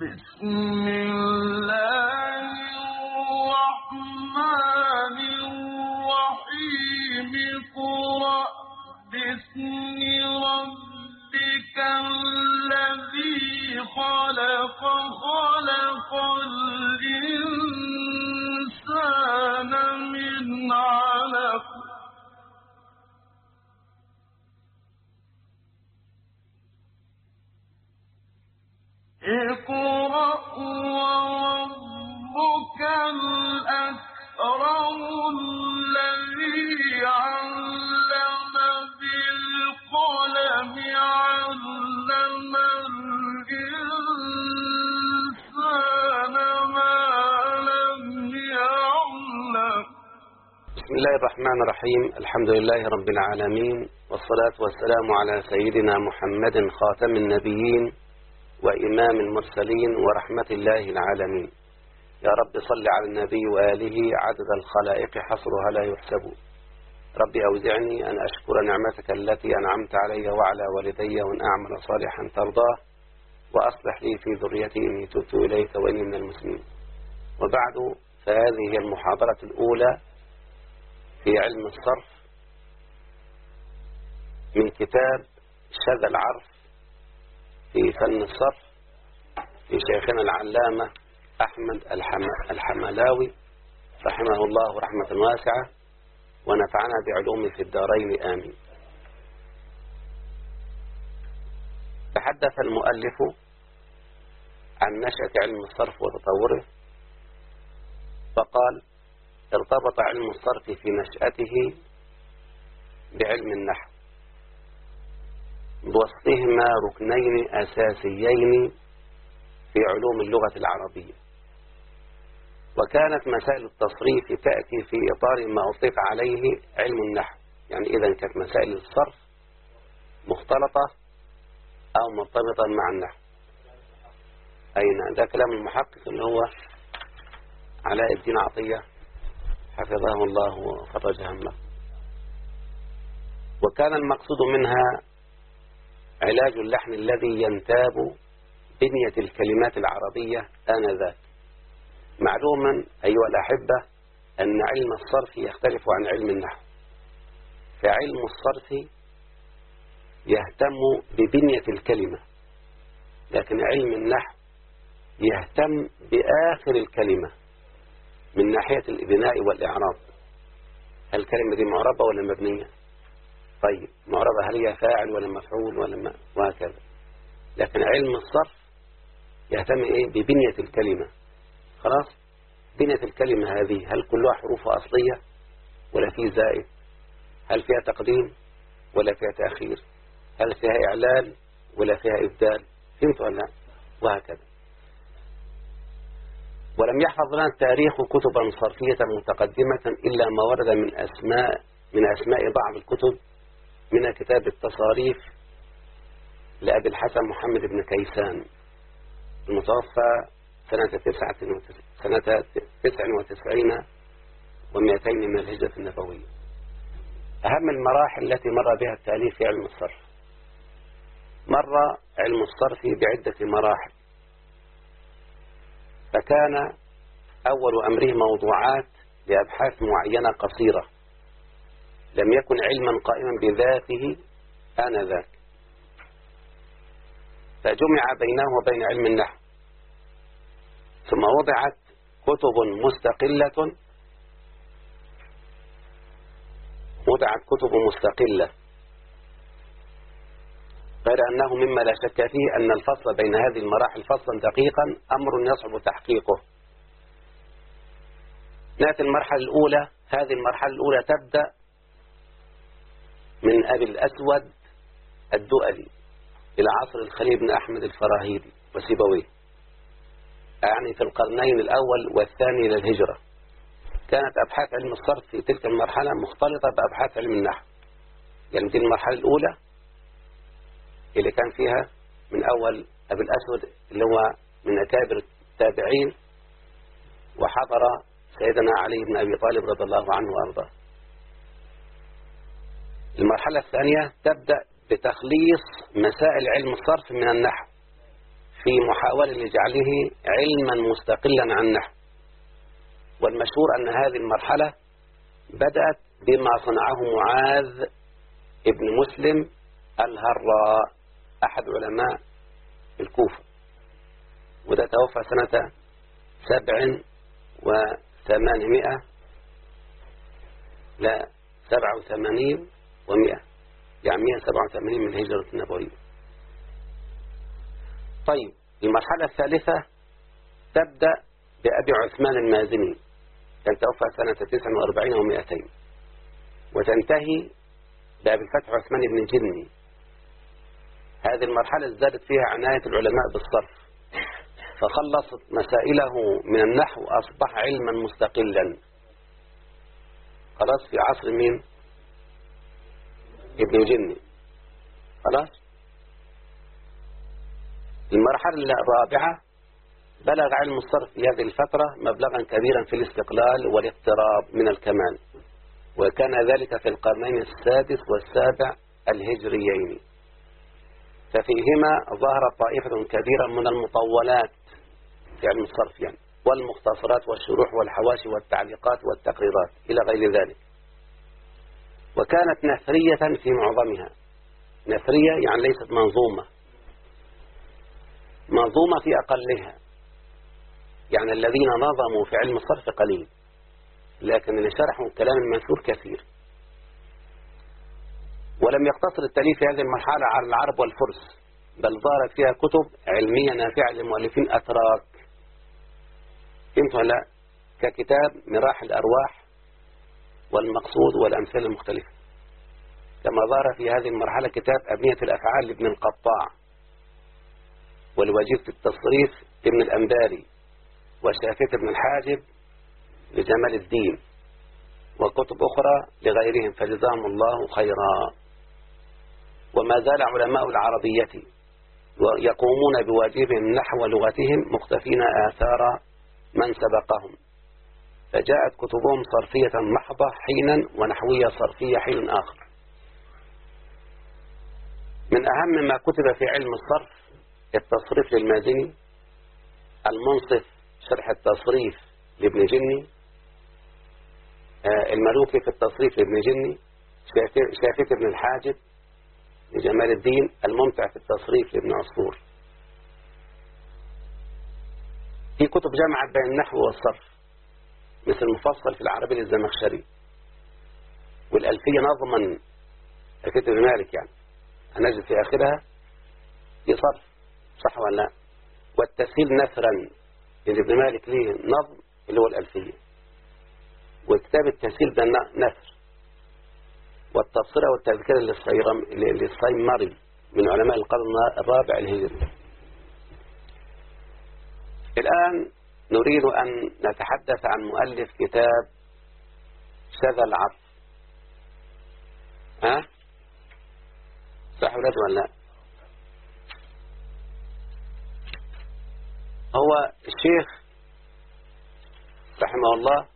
بسم الله الرحمن الرحيم. قرأ باسم ربك الذي خلق خلق وربك الأكرم الذي علم بالقلم علم الإنسان ما لم بسم الله الرحمن الرحيم. الحمد لله رب العالمين والصلاة والسلام على سيدنا محمد خاتم النبيين وإمام المرسلين ورحمة الله العالمين. يا رب صل على النبي وآله عدد الخلائق حصرها لا يحسب. ربي أوزعني أن أشكر نعمتك التي أنعمت علي وعلى والدي وأن أعمل صالحا ترضاه وأصلح لي في ذريتي إني تبت إليك وإني من المسلمين. وبعد فهذه هي المحاضرة الأولى في علم الصرف من كتاب شذا العرف في فن الصرف في شيخنا العلامة أحمد الحم... الحملاوي رحمه الله رحمة واسعة ونفعنا بعلومه في الدارين آمين. تحدث المؤلف عن نشأة علم الصرف وتطوره فقال ارتبط علم الصرف في نشأته بعلم النحو. بوصفهما ركنين أساسيين في علوم اللغة العربية. وكانت مسائل التصريف تأتي في إطار ما أطلق عليه علم النحو. يعني إذا كانت مسائل الصرف مختلطة أو مرتبطة مع النحو. أين؟ ده كلام المحقق اللي هو علاء الدين عطية. حفظه الله وفرج همه. وكان المقصود منها علاج اللحن الذي ينتاب بنية الكلمات العربية آنذاك. معلوما أيها الأحبة أن علم الصرف يختلف عن علم النحو. فعلم الصرف يهتم ببنية الكلمة لكن علم النحو يهتم بآخر الكلمة من ناحية البناء والإعراب. الكلمة دي معربة ولا مبنية؟ طيب معربة هل هي فاعل ولا مفعول ولا ما؟ وهكذا. لكن علم الصرف يهتم إيه؟ ببنية الكلمة. خلاص؟ بنية الكلمة هذه هل كلها حروف أصلية؟ ولا في زائد؟ هل فيها تقديم؟ ولا فيها تأخير؟ هل فيها إعلال ولا فيها إبدال؟ فهمت ولا لا؟ وهكذا. ولم يحفظ لنا التاريخ كتبا صرفية متقدمة إلا ما ورد من أسماء من أسماء بعض الكتب من كتاب التصاريف لأبي الحسن محمد بن كيسان المتوفى سنة تسعة سنة تسع وتسعين ومئتين من الهجرة النبوية. أهم المراحل التي مر بها التأليف في علم الصرف. مر علم الصرف بعدة مراحل. فكان أول أمره موضوعات لأبحاث معينة قصيرة. لم يكن علما قائما بذاته آنذاك. فجمع بينه وبين علم النحو ثم وضعت كتب مستقلة وضعت كتب مستقلة غير أنه مما لا شك فيه أن الفصل بين هذه المراحل فصلا دقيقا أمر يصعب تحقيقه. نأتي المرحلة الأولى هذه المرحلة الأولى تبدأ من أبي الأسود الدؤلي إلى عصر الخليل بن أحمد الفراهيدي وسيبويه. يعني في القرنين الأول والثاني للهجرة. كانت أبحاث علم الصرف في تلك المرحلة مختلطة بأبحاث علم النحو. يعني دي المرحلة الأولى اللي كان فيها من أول أبي الأسود اللي هو من أكابر التابعين وحضر سيدنا علي بن أبي طالب رضي الله عنه وأرضاه. المرحلة الثانية تبدأ بتخليص مسائل علم الصرف من النحو في محاولة لجعله علما مستقلا عن النحو. والمشهور أن هذه المرحلة بدأت بما صنعه معاذ ابن مسلم الهراء أحد علماء الكوفة. وده توفى سنة سبع وثمانمائة لا سبعة وثمانين ومائة يعني مائة سبعة وثمانين من الهجرة النبوية. طيب المرحلة الثالثة تبدأ بأبي عثمان المازني. كان توفى سنة 49 و200 وتنتهي بأبي الفتح عثمان بن جني. هذه المرحلة ازدادت فيها عناية العلماء بالصرف. فخلصت مسائله من النحو أصبح علما مستقلا. خلاص في عصر مين؟ ابن جني. خلاص؟ المرحلة الرابعة بلغ علم الصرف في هذه الفترة مبلغا كبيرا في الاستقلال والاقتراب من الكمال وكان ذلك في القرنين السادس والسابع الهجريين. ففيهما ظهرت طائفة كبيرة من المطولات في علم الصرف يعني والمختصرات والشروح والحواشي والتعليقات والتقريرات إلى غير ذلك. وكانت نثرية في معظمها. نثرية يعني ليست منظومة. منظومة في أقلها. يعني الذين نظموا في علم الصرف قليل. لكن اللي شرحوا الكلام المنثور كثير. ولم يقتصر التأليف في هذه المرحلة على العرب والفرس بل ظهرت فيها كتب علمية نافعة لمؤلفين أتراك. فهمت لا. ككتاب مراح الأرواح والمقصود والأمثال المختلفة. كما ظهر في هذه المرحلة كتاب أبنية الأفعال لابن القطاع والوجيز التصريف ابن الأنباري وشافية ابن الحاجب لجمال الدين وكتب أخرى لغيرهم فجزاهم الله خيرا. وما زال علماء العربية يقومون بواجبهم نحو لغتهم مقتفين آثار من سبقهم. فجاءت كتبهم صرفية محضة حينا ونحوية صرفية حين آخر. من أهم ما كتب في علم الصرف التصريف للمازني المنصف شرح التصريف لابن جني الملوكي في التصريف لابن جني شافية ابن الحاجب لجمال الدين الممتع في التصريف لابن عصفور. في كتب جمعت بين النحو والصرف. مثل المفصل في العربي للزمخشري. والألفية نظما ابن مالك يعني. هنجد في آخرها في صرف صح ولا لا؟ والتسهيل نثرا اللي ابن مالك ليه نظم اللي هو الألفية. وكتاب التسهيل ده نثر. والتبصرة والتذكرة للصيمري من علماء القرن الرابع الهجري. الآن نريد أن نتحدث عن مؤلف كتاب شذا العرف ها؟ صح ولا لا؟ هو الشيخ رحمه الله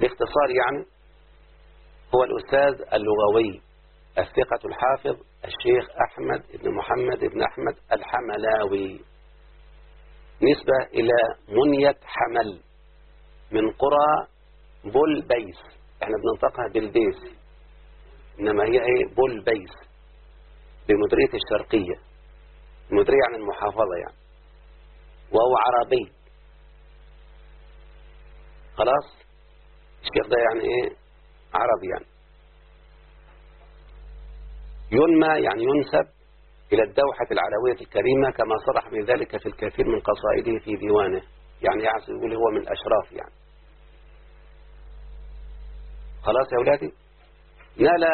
باختصار يعني هو الأستاذ اللغوي الثقة الحافظ الشيخ أحمد بن محمد بن أحمد الحملاوي. نسبة إلى منية حمل من قرى بول بيس إحنا بننطقها بالبيس. إنما هي إيه؟ بول بيس بمديرية الشرقية. مديرية عن المحافظة يعني. وهو عربي. خلاص؟ الشيخ ده يعني إيه؟ عربي يعني. ينمى يعني ينسب إلى الدوحة العلوية الكريمة كما صرح بذلك في الكثير من قصائده في ديوانه. يعني يعصي يقول هو من الأشراف يعني. خلاص يا أولادي؟ نال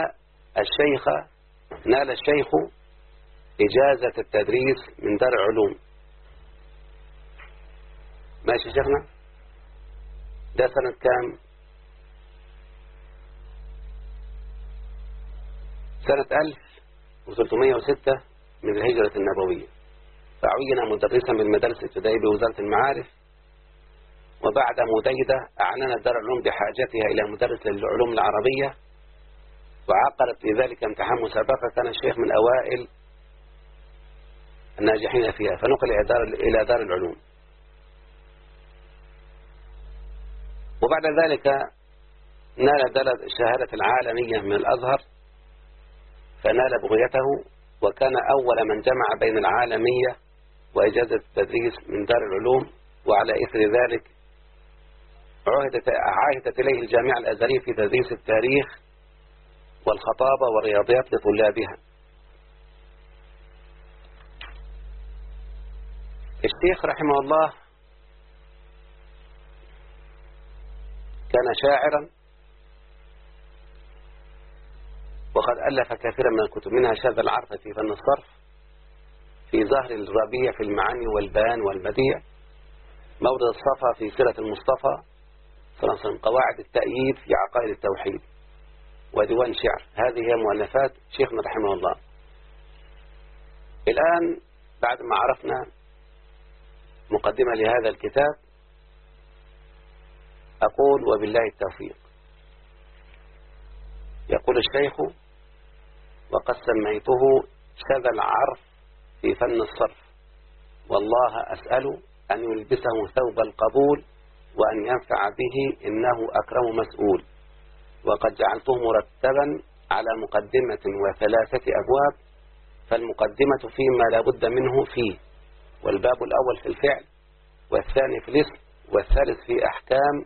الشيخ نال الشيخ إجازة التدريس من دار علوم ماشي شيخنا؟ ده سنة كام سنة 1306 من الهجرة النبوية. فعين مدرسا بالمدارس الابتدائية بوزارة المعارف وبعد مديدة أعلنت دار العلوم بحاجتها إلى مدرس للعلوم العربية وعقدت لذلك امتحان مسابقة كان الشيخ من أوائل الناجحين فيها. فنقل إلى دار, إلى دار العلوم. وبعد ذلك نال الشهادة العالمية من الأزهر فنال بغيته وكان أول من جمع بين العالمية وإجازة التدريس من دار العلوم وعلى إثر ذلك عهدت, عهدت إليه الجامعة الأزهرية في تدريس التاريخ والخطابة والرياضيات لطلابها. الشيخ رحمه الله كان شاعرا وقد ألف كثيرا من الكتب منها شاذ العرف في فن الصرف في ظهر الربيع في المعاني والبيان والبديع مورد الصفا في سيرة المصطفى صلى قواعد التأييد في عقائد التوحيد وديوان شعر. هذه هي مؤلفات شيخنا رحمه الله. الآن بعد ما عرفنا مقدمة لهذا الكتاب أقول وبالله التوفيق. يقول الشيخ وقد سميته شذا العرف في فن الصرف. والله أسأل أن يلبسه ثوب القبول وأن ينفع به إنه أكرم مسؤول. وقد جعلته مرتبا على مقدمة وثلاثة أبواب فالمقدمة فيما لا بد منه فيه. والباب الأول في الفعل والثاني في الاسم والثالث في أحكام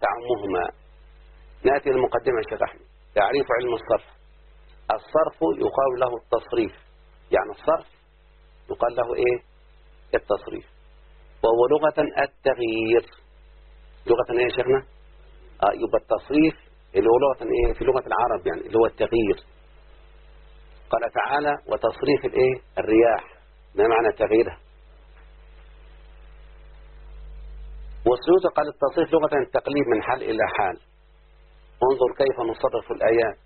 تعمهما. نأتي المقدمة الشيخ أحمد. تعريف علم الصرف. الصرف يقال له التصريف. يعني الصرف يقال له إيه؟ التصريف. وهو لغة التغيير. لغة إيه يا شيخنا؟ آه يبقى التصريف اللي هو لغة إيه؟ في لغة العرب يعني اللي هو التغيير. قال تعالى وتصريف الإيه؟ الرياح. ما معنى تغييرها والسيوط قال التصريف لغة التقليب من حال إلى حال. انظر كيف نصرف الآيات.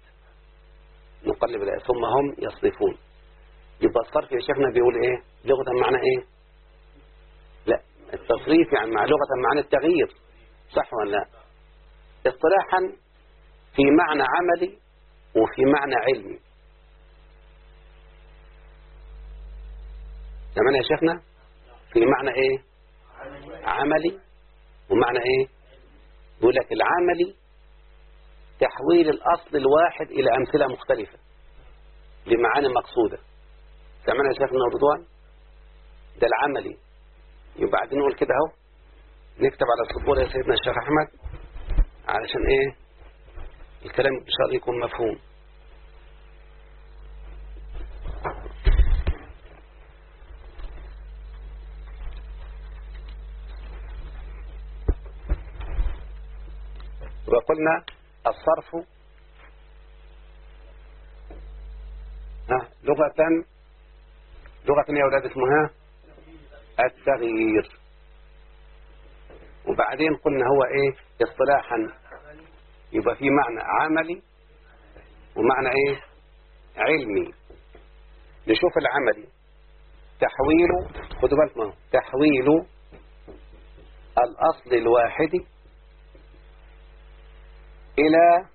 نقلب الآيات ثم هم يصرفون. يبقى الصرف يا شيخنا بيقول إيه؟ لغة معنى إيه؟ لا. التصريف يعني مع لغة معنى التغيير. صح ولا لا؟ اصطلاحا في معنى عملي وفي معنى علمي. تمام يا شيخنا؟ في معنى إيه؟ عملي. ومعنى إيه؟ يقول لك العملي تحويل الأصل الواحد إلى أمثلة مختلفة لمعاني مقصودة. سمعنا يا شيخنا رضوان ده العملي. يبقى بعدين نقول كده أهو. نكتب على السبورة يا سيدنا الشيخ أحمد علشان إيه؟ الكلام إن شاء الله يكون مفهوم. وقلنا الصرف لغة لغة يا أولاد اسمها التغيير. وبعدين قلنا هو إيه؟ اصطلاحا يبقى في معنى عملي ومعنى إيه؟ علمي. نشوف العملي. تحويل خدوا بالكم تحويل الأصل الواحد إلى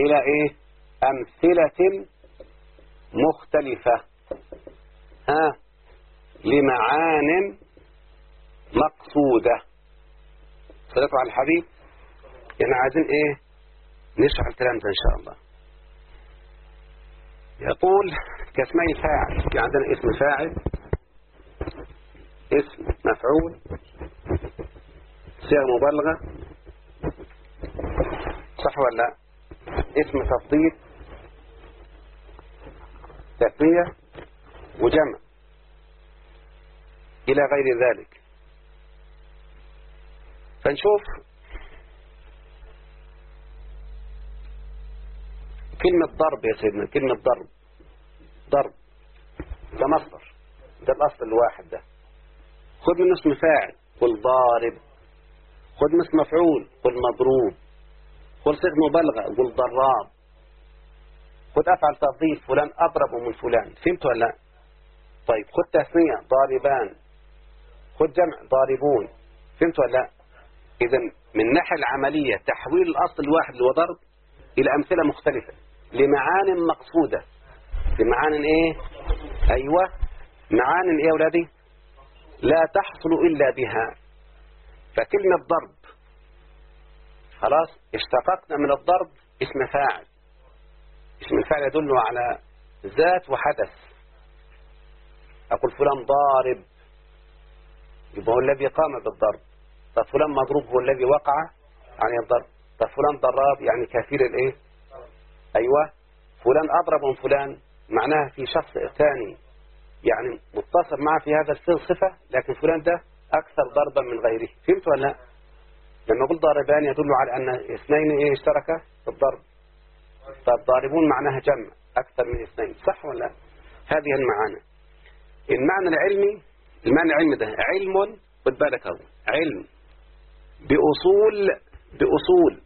إلى إيه؟ أمثلة مختلفة. ها؟ لمعان مقصودة. صلاة على الحبيب؟ يعني عايزين إيه؟ نشرح الكلام ده إن شاء الله. يقول كاسمي فاعل. في عندنا اسم فاعل اسم مفعول صيغة مبالغة صح ولا لا؟ اسم تفضيل تثنية وجمع. إلى غير ذلك. فنشوف كلمة ضرب يا سيدنا كلمة ضرب. ضرب. ده مصدر. ده الأصل الواحد ده. خذ من اسم فاعل. قل ضارب. خذ من اسم مفعول. قل مضروب. قل صيغ مبالغة. قل ضراب خذ أفعل تفضيل فلان أضرب من فلان. فهمت ولا لا؟ طيب خذ تثنية ضاربان. خذ جمع ضاربون. فهمت ولا لا؟ إذا من الناحية العملية تحويل الأصل الواحد اللي هو ضرب إلى أمثلة مختلفة. لمعان مقصودة. لمعان إيه؟ أيوة. معان إيه يا ولادي لا تحصل إلا بها. فكلمة ضرب خلاص اشتققنا من الضرب اسم فاعل. اسم الفاعل يدل على ذات وحدث. أقول فلان ضارب يبقى هو الذي قام بالضرب. طب فلان مضروب هو الذي وقع عن الضرب. طب فلان ضراب يعني كثير الإيه؟ أيوه. فلان أضرب من فلان معناها في شخص ثاني. يعني متصل معه في هذا الصفة لكن فلان ده أكثر ضربا من غيره. فهمت ولا لا؟ لما أقول ضاربان يدل على أن اثنين إيه اشتركا؟ في الضرب. فالضاربون معناها جمع أكثر من اثنين صح ولا لا؟ هذه المعاني. المعنى العلمي المعنى العلمي ده علم خد بالك علم بأصول بأصول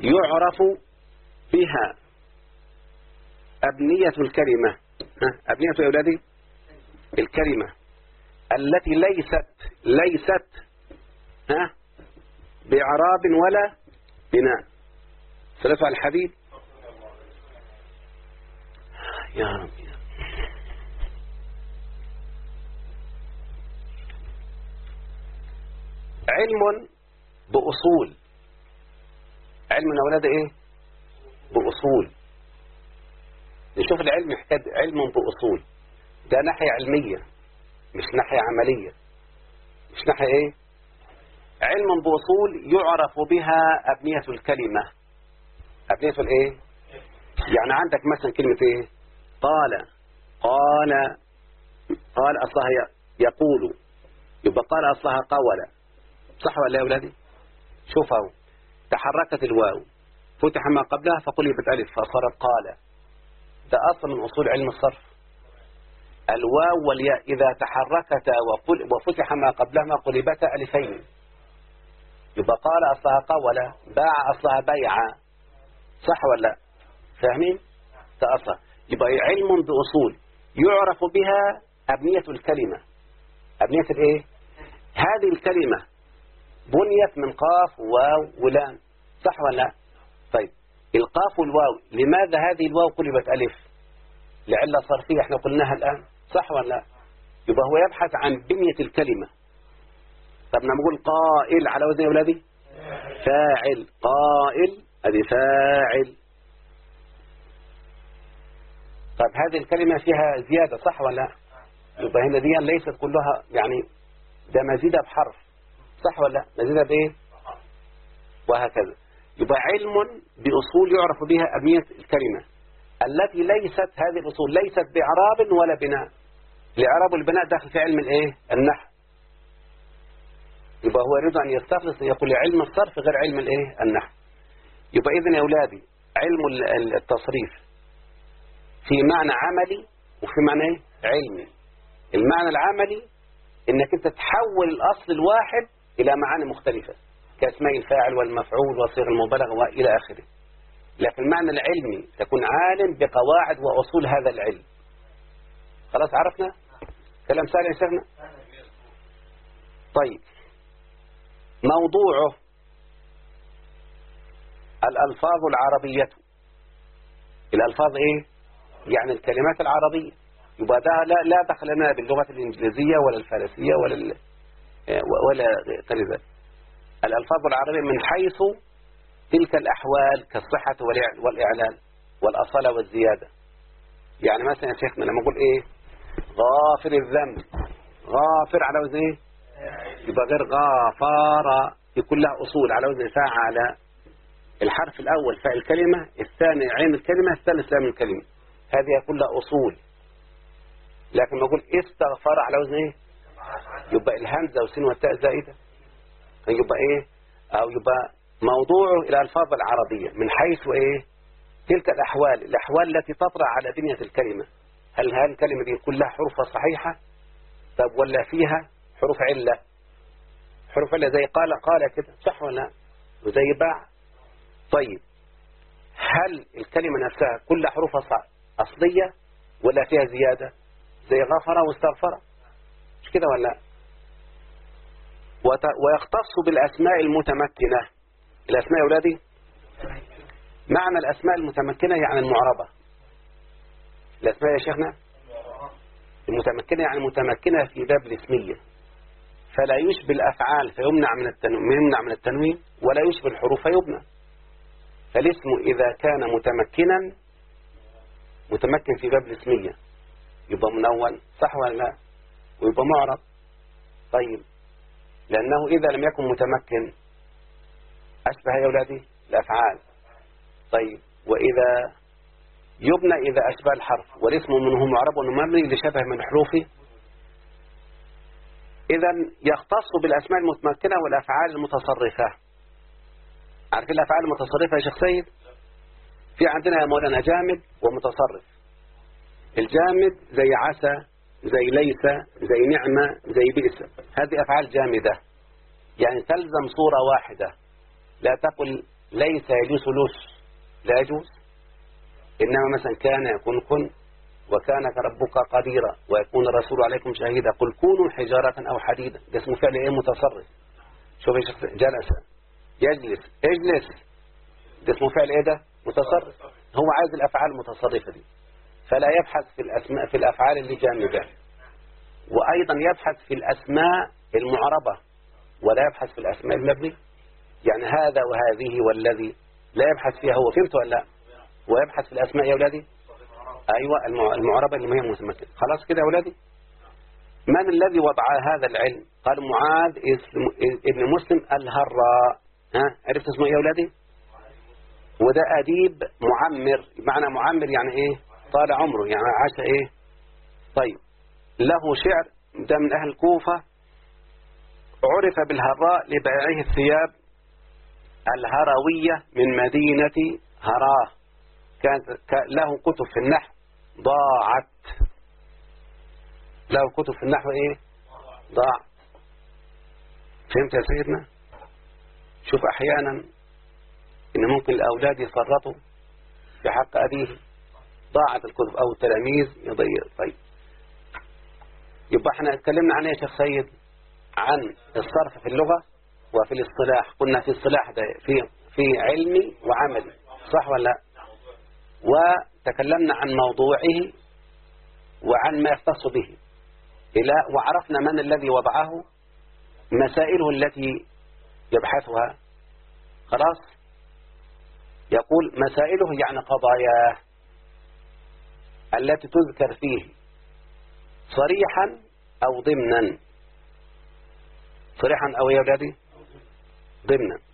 يعرف بها. أبنية الكلمة أبنية يا أولادي؟ الكلمة التي ليست ليست ها؟ بإعراب ولا بناء. سلف على الحبيب يا رب. علم بأصول. علم يا أولاد إيه؟ بأصول. نشوف العلم يحتاج علم بأصول. ده ناحية علمية مش ناحية عملية. مش ناحية إيه؟ علم بأصول يعرف بها أبنية الكلمة. أبنية الإيه؟ يعني عندك مثلا كلمة إيه؟ قال. قال. قال أصلها يقول. يبقى قال أصلها قول. صح ولا يا أولادي شوفوا تحركت الواو. فتح ما قبلها فقلبت ألف فصارت قال. ده أصل من أصول علم الصرف. الواو والياء إذا تحركتا وفتح ما قبلهما قلبتا ألفين. يبقى قال أصلها قولا باع أصلها بيعا صح ولا؟ فاهمين؟ ده أصل يبقى علم بأصول يعرف بها أبنية الكلمة. أبنية الإيه؟ هذه الكلمة بنيت من قاف واو ولام. صح ولا؟ طيب. القاف والواو لماذا هذه الواو قلبت ألف؟ لعلة صرفية إحنا قلناها الآن. صح ولا؟ لا يبقى هو يبحث عن بنية الكلمة. طب نقول قائل على وزن يا أولادي فاعل. قائل. هذه فاعل. طب هذه الكلمة فيها زيادة صح ولا لا؟ يبقى هنا دي ليست كلها يعني ده مزيدة بحرف. صح ولا لا؟ مزيدة بإيه؟ وهكذا. يبقى علم بأصول يعرف بها أبنية الكلمة. التي ليست هذه الأصول ليست بإعراب ولا بناء. الإعراب والبناء داخل في علم الإيه؟ النحو. يبقى هو يريد أن يستخلص يقول علم الصرف غير علم الإيه؟ النحو. يبقى إذن يا أولادي علم التصريف في معنى عملي وفي معنى إيه؟ علمي. المعنى العملي إنك أنت تحول الأصل الواحد إلى معاني مختلفة كاسماء الفاعل والمفعول وصيغ المبالغة وإلى آخره. لكن المعنى العلمي تكون عالم بقواعد وأصول هذا العلم. خلاص عرفنا؟ كلام سهل يا شيخنا؟ طيب. موضوعه الألفاظ العربية. الألفاظ إيه؟ يعني الكلمات العربية. يبقى ده لا, لا دخل لنا باللغة الإنجليزية ولا الفارسية ولا ولا غير ذلك الألفاظ العربية من حيث تلك الأحوال كالصحة والإعلان والأصالة والزيادة. يعني مثلا يا شيخنا لما أقول إيه؟ غافر الذنب. غافر على وزن إيه؟ يبقى غير غافر في كلها أصول. على وزن فاعل الحرف الأول فاء الكلمة الثاني عين الكلمة الثالث لام الكلمة. هذه كلها أصول. لكن ما أقول استغفر على وزن إيه؟ يبقى الهمزة والسين والتاء زائدة. يبقى إيه؟ أو يبقى موضوعه إلى الألفاظ العربية من حيث إيه؟ تلك الأحوال الأحوال التي تطرأ على بنية الكلمة. هل هذه الكلمة دي كلها حروفها صحيحة؟ طب ولا فيها؟ حروف علة. حروف علة زي قال قال كده صح ولا وزي باع طيب. هل الكلمة نفسها كلها حروفها أصلية ولا فيها زيادة؟ زي غفر واستغفر. مش كده ولا ويختص بالأسماء المتمكنة. الأسماء يا أولادي معنى الأسماء المتمكنة يعني المعربة. الأسماء يا شيخنا؟ المتمكنة يعني متمكنة في باب الاسمية. فلا يشبه الأفعال فيمنع من التنوين يمنع من التنوين ولا يشبه الحروف فيبنى. فالاسم إذا كان متمكنا متمكن في باب الاسمية. يبقى منون صح ولا لا؟ ويبقى معرب. طيب. لأنه إذا لم يكن متمكن أشبه يا أولادي؟ الأفعال. طيب. وإذا يبنى إذا أشبه الحرف والاسم منه معرب ومبني لشبه من حروفه إذا يختص بالأسماء المتمكنة والأفعال المتصرفة. عارفين الأفعال المتصرفة يا شيخ سيد؟ في عندنا يا مولانا جامد ومتصرف. الجامد زي عسى زي ليس زي نعمة زي بئس. هذه أفعال جامدة. يعني تلزم صورة واحدة. لا تقل ليس يجوز لوس لا يجوز. إنما مثلا كان يكون كن. وكان ربك قديرا ويكون الرسول عليكم شهيدا. قل كونوا حجارة أو حديدا. ده اسمه فعل إيه؟ متصرف. شوف شخص جلس. يجلس. اجلس. ده اسمه فعل إيه ده؟ متصرف. هو عايز الأفعال المتصرفة دي. فلا يبحث في الأسماء في الأفعال اللي جامدة وأيضا يبحث في الأسماء المعربة. ولا يبحث في الأسماء المبنية. يعني هذا وهذه والذي. لا يبحث فيها هو. فهمت ولا لا؟ ويبحث في الأسماء يا أولادي؟ أيوة المعربة اللي هي متمكنة خلاص كده يا أولادي؟ من الذي وضع هذا العلم؟ قال معاذ ابن مسلم الهراء. ها؟ عرفت اسمه إيه يا أولادي؟ وده أديب معمر. معنى معمر يعني إيه؟ طال عمره. يعني عاش إيه؟ طيب. له شعر ده من أهل الكوفة عرف بالهراء لبيعه الثياب الهروية من مدينة هراه كانت له كتب في النحو. ضاعت. له كتب في النحو إيه؟ ضاعت فهمت يا سيدنا؟ شوف أحيانا إن ممكن الأولاد يفرطوا في حق أبيه ضاعت الكتب أو التلاميذ يضيع. طيب. يبقى إحنا اتكلمنا عن إيه يا شيخ سيد؟ عن الصرف في اللغة وفي الاصطلاح. قلنا في اصطلاح ده في في علمي وعملي. صح ولا لا؟ وتكلمنا عن موضوعه وعن ما يختص به. إلى وعرفنا من الذي وضعه مسائله التي يبحثها. خلاص؟ يقول مسائله يعني قضاياه التي تذكر فيه صريحا أو ضمنا. صريحا أو يا ضمنا.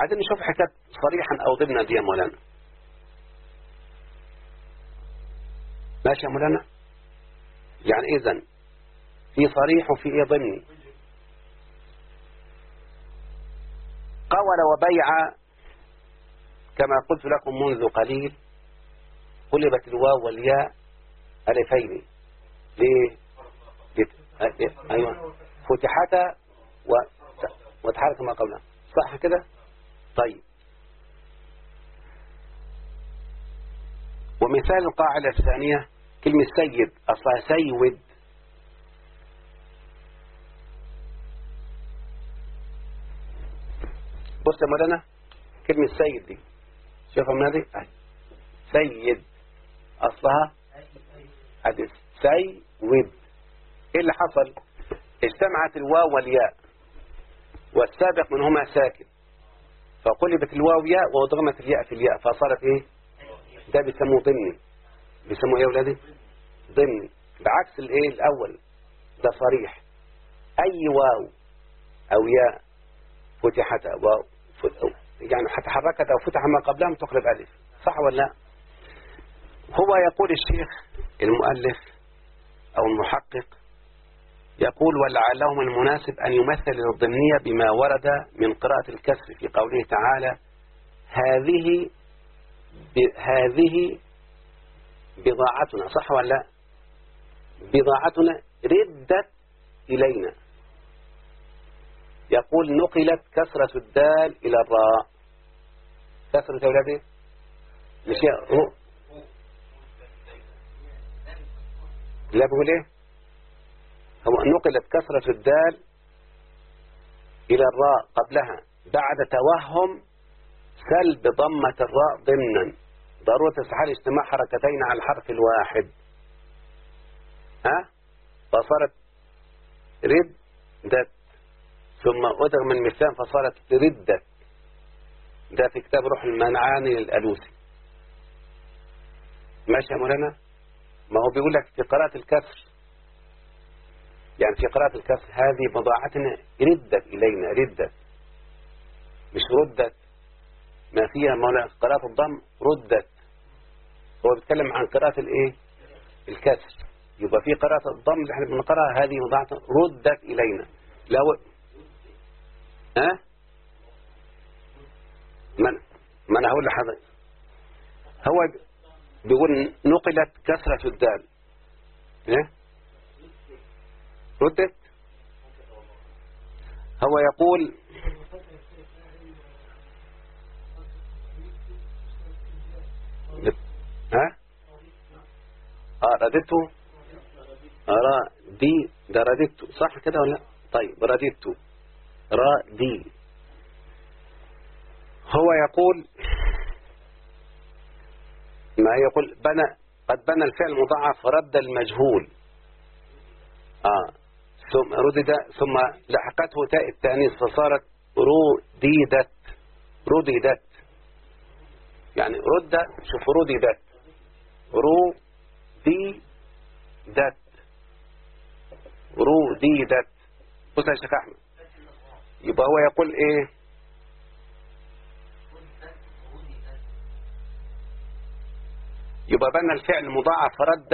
عايزين نشوف حكاية صريحا أو ضمنا دي يا مولانا. ماشي يا مولانا؟ يعني إذن في صريح وفي إيه ضمني قول وبيع كما قلت لكم منذ قليل قلبت الواو والياء ألفين ليه أيوة. فتحتا وتحرك ما قبلها. صح كده؟ طيب. ومثال القاعدة الثانية كلمة سيد أصلها سيود. بص يا مولانا كلمة سيد دي شوفها من هذه؟ سيد أصلها حدث سيود. إيه اللي حصل؟ اجتمعت الواو والياء والسابق منهما ساكن. فقلبت الواو ياء وضغمت الياء في الياء فصارت إيه؟ ده بيسموه ضمني بيسموه إيه يا ولادي؟ ضمني بعكس الإيه؟ الأول. ده صريح. أي واو أو ياء فتحت واو يعني تحركت أو فتح ما قبلها تقلب ألف. صح ولا لا؟ هو يقول الشيخ المؤلف أو المحقق يقول ولعلهم المناسب أن يمثل الضمنية بما ورد من قراءة الكسر في قوله تعالى هذه هذه بضاعتنا. صح ولا لا؟ بضاعتنا ردت إلينا. يقول نقلت كسرة الدال إلى الراء. كسرة أولادي مش لا بقول هو نقلت كسرة الدال إلى الراء قبلها بعد توهم سلب ضمة الراء ضمنا. ضرورة استحال اجتماع حركتين على الحرف الواحد. ها؟ فصارت ردت ثم أدغ من مثلان فصارت ردت. ده في كتاب روح المنعاني للألوسي. ماشي يا مولانا؟ ما هو بيقول لك في قراءة الكسر يعني في قراءة الكسر هذه بضاعتنا ردت إلينا ردت. مش ردت. ما فيها مولانا قراءة الضم ردت. هو بيتكلم عن قراءة الإيه؟ الكسر يبقى في قراءة الضم اللي إحنا بنقراها هذه بضاعة ردت إلينا. لو ها؟ من ما أنا هقول لحضرتك؟ هو بيقول نقلت كسرة الدال. إيه ردت هو يقول ها؟ آه رددته. را دي ده صح كده ولا لا؟ طيب رددته. را دي. هو يقول ما يقول بنى قد بنى الفعل مضاعف رد المجهول. آه. ثم ردد ثم لحقته تاء التأنيث فصارت رديدت. رددت يعني رد شوف رددت رديدت. رديدت. بص يا شيخ أحمد. يبقى هو يقول إيه؟ يبقى بنى الفعل مضاعف رد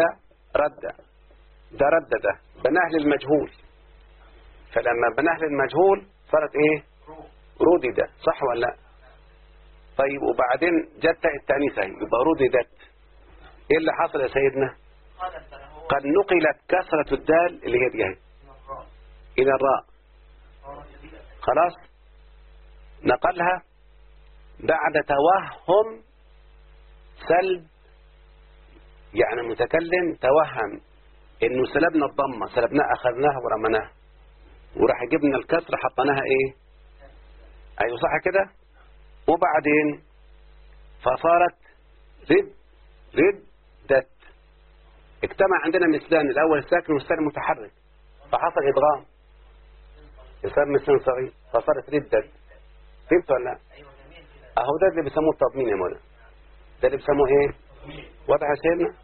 رد. ده رد ده بناه للمجهول. فلما بناه للمجهول صارت إيه؟ ردد صح ولا لا؟ طيب وبعدين جت التانيثة يبقى رددت. إيه اللي حصل يا سيدنا؟ قد نقلت كسرة الدال اللي هي دي أهي. إلى الراء. خلاص؟ نقلها بعد توهم سلب يعني المتكلم توهم إنه سلبنا الضمة سلبناها اخذناها ورمناها وراح جبنا الكسر حطيناها إيه؟ أيوه صح كده؟ وبعدين فصارت رد ردت اجتمع عندنا مثلان الأول الساكن والثاني المتحرك فحصل إدغام. يصير مثلان صغير فصارت ردت فهمت ولا؟ لا أهو ده اللي بيسموه التضمين يا مولانا. ده اللي بيسموه إيه؟ واضح يا سيدنا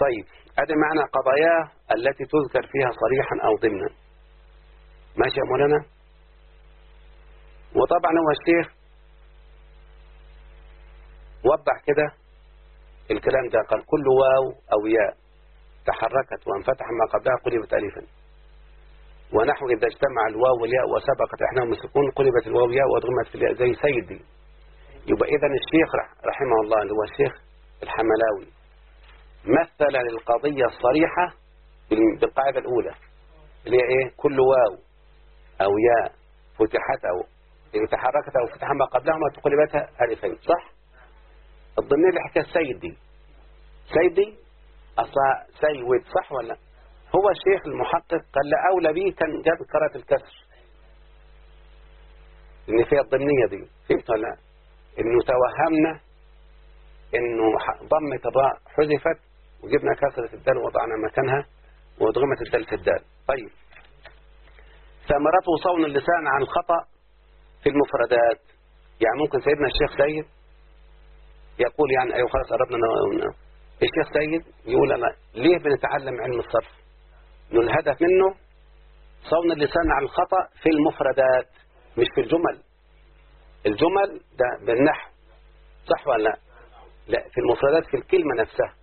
طيب أدي معنى قضاياه التي تذكر فيها صريحا أو ضمنا. ماشي يا مولانا؟ وطبعا هو الشيخ وضح كده الكلام ده قال كل واو أو ياء تحركت وانفتح ما قبلها قلبت الفا. ونحو إذا اجتمع الواو والياء وسبقت احناهم السكون قلبت الواو ياء وادغمت في الياء زي سيدي. يبقى اذا الشيخ رحمه الله اللي هو الشيخ الحملاوي. مثل للقضية الصريحة بالقاعدة الأولى اللي هي إيه؟ كل واو. أو ياء فتحت أو تحركت أو فتح ما قبلهما تقلبتها ألفين. صح؟ الضمير اللي حكى سيدي. سيدي؟ أصلا سيد صح ولا؟ هو الشيخ المحقق قال لا أولى به كان جاب قراءة الكسر. إن فيها الضمنية دي. فهمت ولا؟ إنه توهمنا إنه ضمة الراء حذفت وجبنا كسرة الدال ووضعنا مكانها وادغمت الدال في الدال. طيب. ثمرته صون اللسان عن الخطأ في المفردات. يعني ممكن سيدنا الشيخ سيد يقول يعني أيوة خلاص قربنا الشيخ سيد يقول أنا ليه بنتعلم علم الصرف؟ إنه الهدف منه صون اللسان عن الخطأ في المفردات مش في الجمل. الجمل ده بالنحو صح ولا لا؟ لا في المفردات في الكلمة نفسها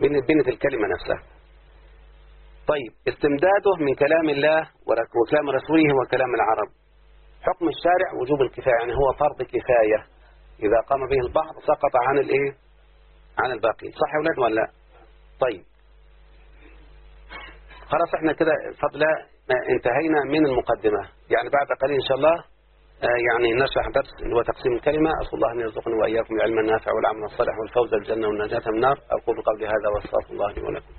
بين بينة الكلمة نفسها. طيب استمداده من كلام الله وكلام رسوله وكلام العرب. حكم الشارع وجوب الكفاية يعني هو فرض كفاية. إذا قام به البعض سقط عن الإيه؟ عن الباقي. صح يا ولاد ولا طيب. خلاص إحنا كده فضل انتهينا من المقدمة. يعني بعد قليل إن شاء الله يعني نشرح درس اللي هو تقسيم الكلمة. أسأل الله أن يرزقنا وإياكم العلم النافع والعمل الصالح والفوز بالجنة والنجاة من النار. أقول قولي هذا وأستغفر الله لي ولكم.